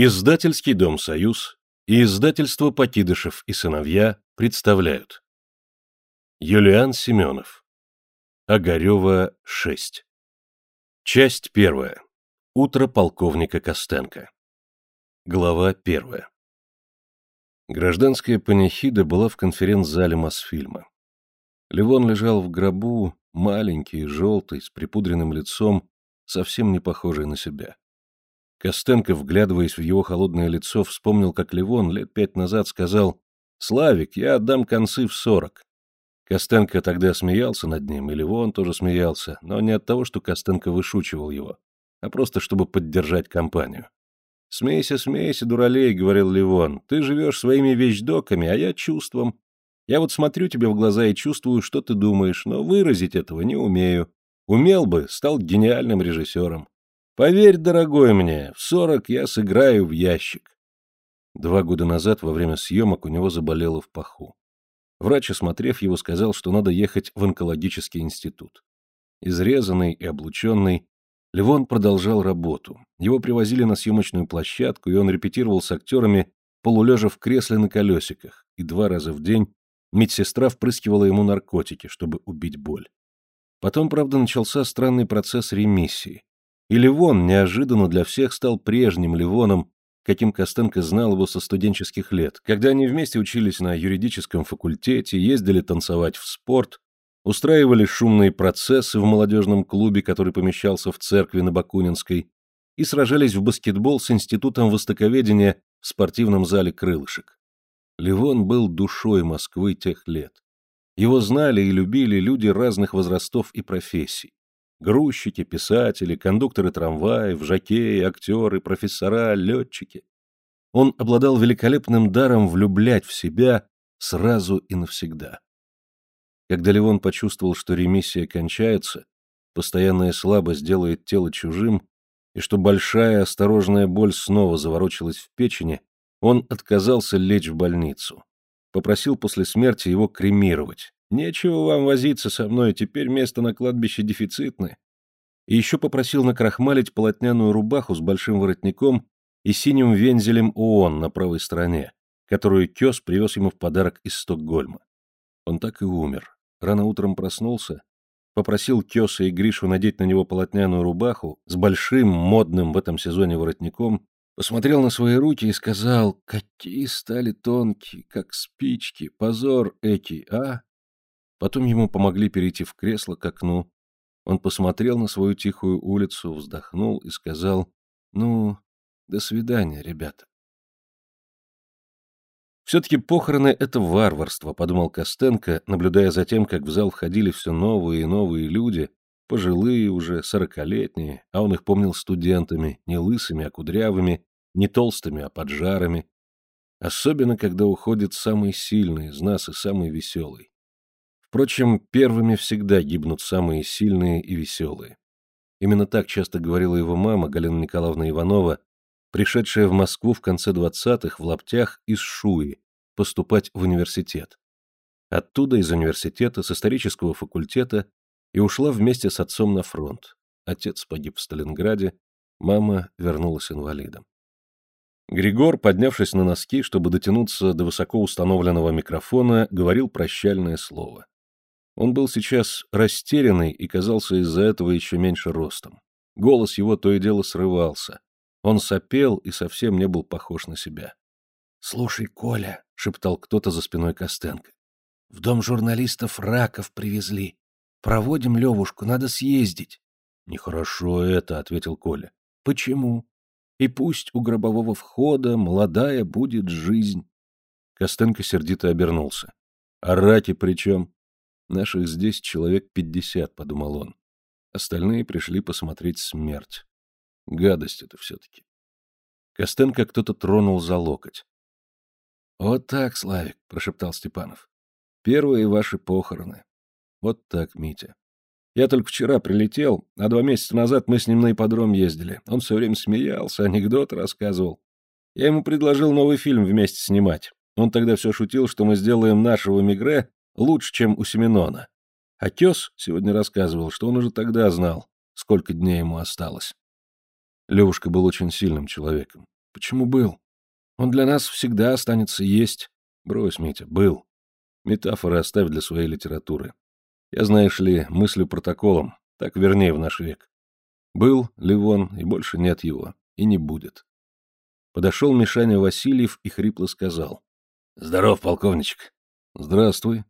Издательский дом «Союз» и издательство «Покидышев и сыновья» представляют. Юлиан Семенов. Огарева, 6. Часть первая. Утро полковника Костенко. Глава первая. Гражданская панихида была в конференц-зале Мосфильма. Левон лежал в гробу, маленький, желтый, с припудренным лицом, совсем не похожий на себя. Костенко, вглядываясь в его холодное лицо, вспомнил, как Левон лет пять назад сказал «Славик, я отдам концы в сорок». Костенко тогда смеялся над ним, и Левон тоже смеялся, но не от того, что Костенко вышучивал его, а просто чтобы поддержать компанию. «Смейся, смейся, дуралей», — говорил Левон, — «ты живешь своими вещдоками, а я чувством. Я вот смотрю тебе в глаза и чувствую, что ты думаешь, но выразить этого не умею. Умел бы, стал гениальным режиссером. Поверь, дорогой мне, в сорок я сыграю в ящик. Два года назад во время съемок у него заболело в паху. Врач, осмотрев его, сказал, что надо ехать в онкологический институт. Изрезанный и облученный, Левон продолжал работу. Его привозили на съемочную площадку, и он репетировал с актерами, полулежа в кресле на колесиках, и два раза в день медсестра впрыскивала ему наркотики, чтобы убить боль. Потом, правда, начался странный процесс ремиссии. И Ливон неожиданно для всех стал прежним Ливоном, каким Костенко знал его со студенческих лет, когда они вместе учились на юридическом факультете, ездили танцевать в спорт, устраивали шумные процессы в молодежном клубе, который помещался в церкви на Бакунинской, и сражались в баскетбол с Институтом востоковедения в спортивном зале «Крылышек». Ливон был душой Москвы тех лет. Его знали и любили люди разных возрастов и профессий. Грузчики, писатели, кондукторы трамваев, жокеи, актеры, профессора, летчики. Он обладал великолепным даром влюблять в себя сразу и навсегда. Когда Левон почувствовал, что ремиссия кончается, постоянная слабость делает тело чужим, и что большая осторожная боль снова заворочилась в печени, он отказался лечь в больницу. Попросил после смерти его кремировать, Нечего вам возиться со мной, теперь место на кладбище дефицитное. И еще попросил накрахмалить полотняную рубаху с большим воротником и синим вензелем ООН на правой стороне, которую Кёс привез ему в подарок из Стокгольма. Он так и умер. Рано утром проснулся, попросил Кёса и Гришу надеть на него полотняную рубаху с большим, модным в этом сезоне воротником, посмотрел на свои руки и сказал, какие стали тонкие, как спички, позор эти, а? Потом ему помогли перейти в кресло к окну. Он посмотрел на свою тихую улицу, вздохнул и сказал, «Ну, до свидания, ребята». «Все-таки похороны — это варварство», — подумал Костенко, наблюдая за тем, как в зал входили все новые и новые люди, пожилые уже, сорокалетние, а он их помнил студентами, не лысыми, а кудрявыми, не толстыми, а поджарами. Особенно, когда уходит самый сильный из нас и самый веселый. Впрочем, первыми всегда гибнут самые сильные и веселые. Именно так часто говорила его мама, Галина Николаевна Иванова, пришедшая в Москву в конце двадцатых в лаптях из Шуи поступать в университет. Оттуда, из университета, с исторического факультета, и ушла вместе с отцом на фронт. Отец погиб в Сталинграде, мама вернулась инвалидом. Григор, поднявшись на носки, чтобы дотянуться до высоко установленного микрофона, говорил прощальное слово. Он был сейчас растерянный и казался из-за этого еще меньше ростом. Голос его то и дело срывался. Он сопел и совсем не был похож на себя. — Слушай, Коля, — шептал кто-то за спиной Костенко, — в дом журналистов раков привезли. Проводим Левушку, надо съездить. — Нехорошо это, — ответил Коля. — Почему? И пусть у гробового входа молодая будет жизнь. Костенко сердито обернулся. — А раки при чем? Наших здесь человек пятьдесят, — подумал он. Остальные пришли посмотреть смерть. Гадость это все-таки. Костенко кто-то тронул за локоть. — Вот так, Славик, — прошептал Степанов. — Первые ваши похороны. Вот так, Митя. Я только вчера прилетел, а два месяца назад мы с ним на ипподром ездили. Он все время смеялся, анекдоты рассказывал. Я ему предложил новый фильм вместе снимать. Он тогда все шутил, что мы сделаем нашего Мигре лучше, чем у Семенона. А Тес сегодня рассказывал, что он уже тогда знал, сколько дней ему осталось. Левушка был очень сильным человеком. Почему был? Он для нас всегда останется есть. Брось, Митя, был. Метафоры оставь для своей литературы. Я, знаешь ли, мыслю протоколом, так вернее в наш век. Был Ливон, и больше нет его, и не будет. Подошел Мишаня Васильев и хрипло сказал. — Здоров, полковничек. — Здравствуй.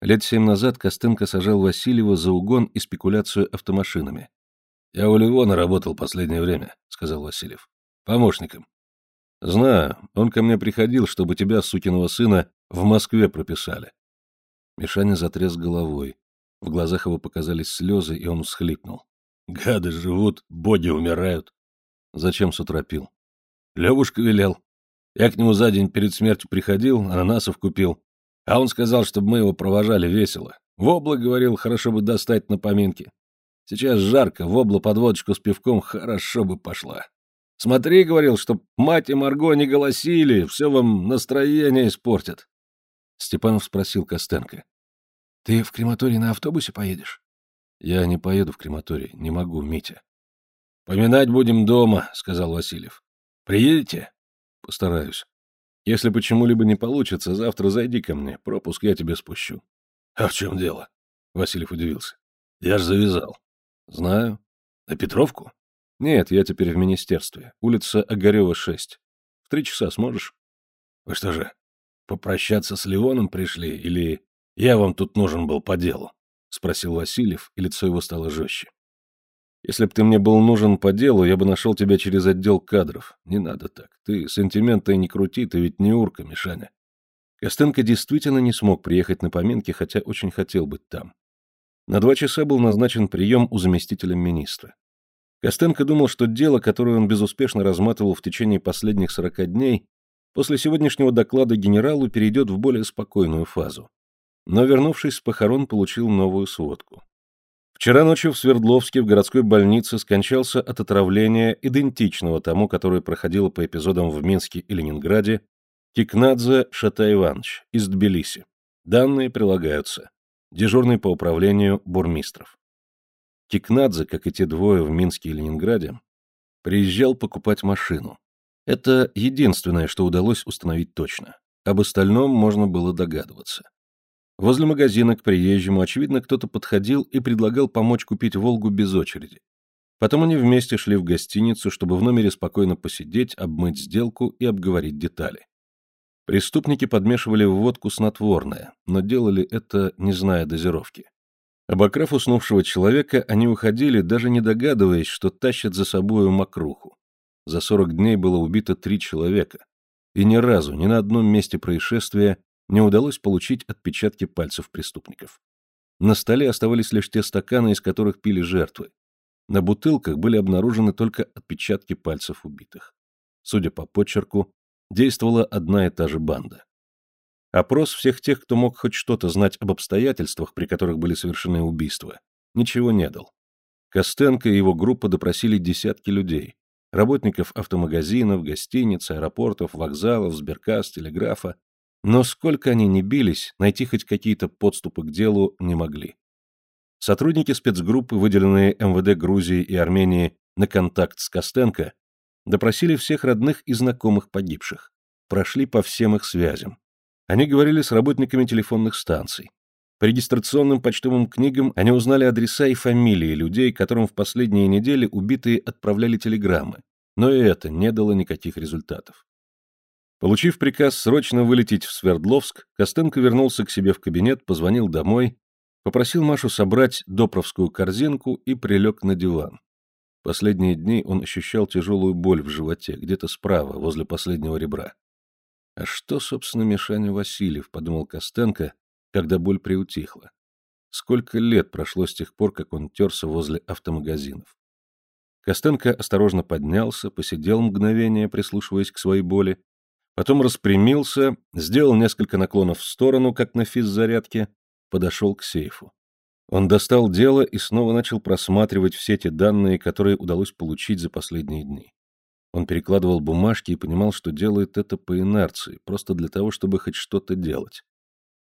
Лет семь назад Костенко сажал Васильева за угон и спекуляцию автомашинами. — Я у Ливона работал последнее время, — сказал Васильев. — Помощником. — Знаю, он ко мне приходил, чтобы тебя, сукиного сына, в Москве прописали. Мишаня затряс головой. В глазах его показались слезы, и он всхлипнул. — Гады живут, боги умирают. — Зачем с утра пил? — Левушка велел. Я к нему за день перед смертью приходил, ананасов купил. А он сказал, чтобы мы его провожали весело. Вобла, говорил, хорошо бы достать на поминки. Сейчас жарко, вобла под водочку с пивком хорошо бы пошла. Смотри, говорил, чтоб мать и Марго не голосили, все вам настроение испортят. Степанов спросил Костенко. — Ты в крематорий на автобусе поедешь? — Я не поеду в крематорий, не могу, Митя. — Поминать будем дома, — сказал Васильев. — Приедете? — Постараюсь. Если почему-либо не получится, завтра зайди ко мне, пропуск я тебе спущу. — А в чем дело? — Васильев удивился. — Я ж завязал. — Знаю. — На Петровку? — Нет, я теперь в министерстве. Улица Огарева, 6. В три часа сможешь? — Вы что же, попрощаться с Леоном пришли, или я вам тут нужен был по делу? — спросил Васильев, и лицо его стало жестче. Если б ты мне был нужен по делу, я бы нашел тебя через отдел кадров. Не надо так. Ты сентименты не крути, ты ведь не урка, Мишаня. Костенко действительно не смог приехать на поминки, хотя очень хотел быть там. На два часа был назначен прием у заместителя министра. Костенко думал, что дело, которое он безуспешно разматывал в течение последних сорока дней, после сегодняшнего доклада генералу перейдет в более спокойную фазу. Но, вернувшись с похорон, получил новую сводку. Вчера ночью в Свердловске в городской больнице скончался от отравления, идентичного тому, которое проходило по эпизодам в Минске и Ленинграде, Кикнадзе Шата Иванович из Тбилиси. Данные прилагаются. Дежурный по управлению бурмистров. Кикнадзе, как и те двое в Минске и Ленинграде, приезжал покупать машину. Это единственное, что удалось установить точно. Об остальном можно было догадываться. Возле магазина к приезжему, очевидно, кто-то подходил и предлагал помочь купить «Волгу» без очереди. Потом они вместе шли в гостиницу, чтобы в номере спокойно посидеть, обмыть сделку и обговорить детали. Преступники подмешивали в водку снотворное, но делали это, не зная дозировки. Обокрав уснувшего человека, они уходили, даже не догадываясь, что тащат за собою мокруху. За сорок дней было убито три человека. И ни разу, ни на одном месте происшествия не удалось получить отпечатки пальцев преступников. На столе оставались лишь те стаканы, из которых пили жертвы. На бутылках были обнаружены только отпечатки пальцев убитых. Судя по почерку, действовала одна и та же банда. Опрос всех тех, кто мог хоть что-то знать об обстоятельствах, при которых были совершены убийства, ничего не дал. Костенко и его группа допросили десятки людей, работников автомагазинов, гостиниц, аэропортов, вокзалов, сберкасс, телеграфа, но сколько они ни бились, найти хоть какие-то подступы к делу не могли. Сотрудники спецгруппы, выделенные МВД Грузии и Армении на контакт с Костенко, допросили всех родных и знакомых погибших, прошли по всем их связям. Они говорили с работниками телефонных станций. По регистрационным почтовым книгам они узнали адреса и фамилии людей, которым в последние недели убитые отправляли телеграммы, но и это не дало никаких результатов. Получив приказ срочно вылететь в Свердловск, Костенко вернулся к себе в кабинет, позвонил домой, попросил Машу собрать допровскую корзинку и прилег на диван. Последние дни он ощущал тяжелую боль в животе, где-то справа, возле последнего ребра. «А что, собственно, Мишаня Васильев?» — подумал Костенко, когда боль приутихла. Сколько лет прошло с тех пор, как он терся возле автомагазинов. Костенко осторожно поднялся, посидел мгновение, прислушиваясь к своей боли, Потом распрямился, сделал несколько наклонов в сторону, как на физзарядке, подошел к сейфу. Он достал дело и снова начал просматривать все те данные, которые удалось получить за последние дни. Он перекладывал бумажки и понимал, что делает это по инерции, просто для того, чтобы хоть что-то делать.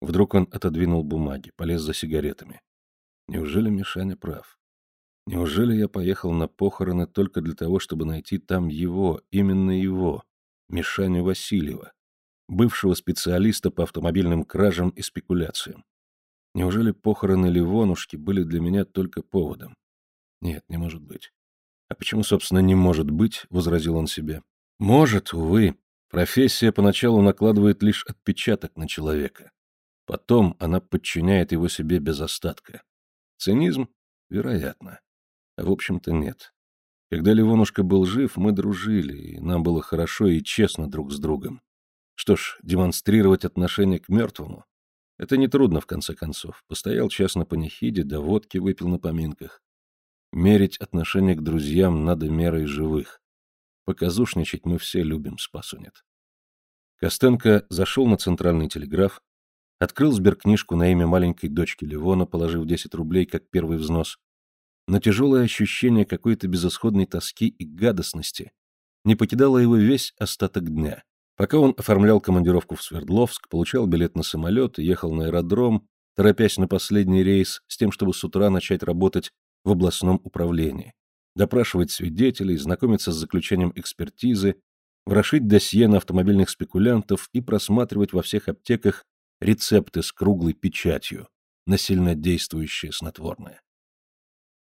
Вдруг он отодвинул бумаги, полез за сигаретами. Неужели Мишаня прав? Неужели я поехал на похороны только для того, чтобы найти там его, именно его, Мишаню Васильева, бывшего специалиста по автомобильным кражам и спекуляциям? Неужели похороны Ливонушки были для меня только поводом? Нет, не может быть. А почему, собственно, не может быть, — возразил он себе. Может, увы. Профессия поначалу накладывает лишь отпечаток на человека. Потом она подчиняет его себе без остатка. Цинизм? Вероятно. А в общем-то нет. Когда Ливонушка был жив, мы дружили, и нам было хорошо и честно друг с другом. Что ж, демонстрировать отношение к мертвому это нетрудно, в конце концов. Постоял час на панихиде, да водки выпил на поминках. Мерить отношение к друзьям надо мерой живых. Показушничать мы все любим, спасу нет. Костенко зашел на центральный телеграф, открыл сберкнижку на имя маленькой дочки Ливона, положив 10 рублей как первый взнос. Но тяжелое ощущение какой-то безысходной тоски и гадостности не покидало его весь остаток дня. Пока он оформлял командировку в Свердловск, получал билет на самолет и ехал на аэродром, торопясь на последний рейс, с тем, чтобы с утра начать работать в областном управлении, допрашивать свидетелей, знакомиться с заключением экспертизы, ворошить досье на автомобильных спекулянтов и просматривать во всех аптеках рецепты с круглой печатью на сильнодействующее снотворное.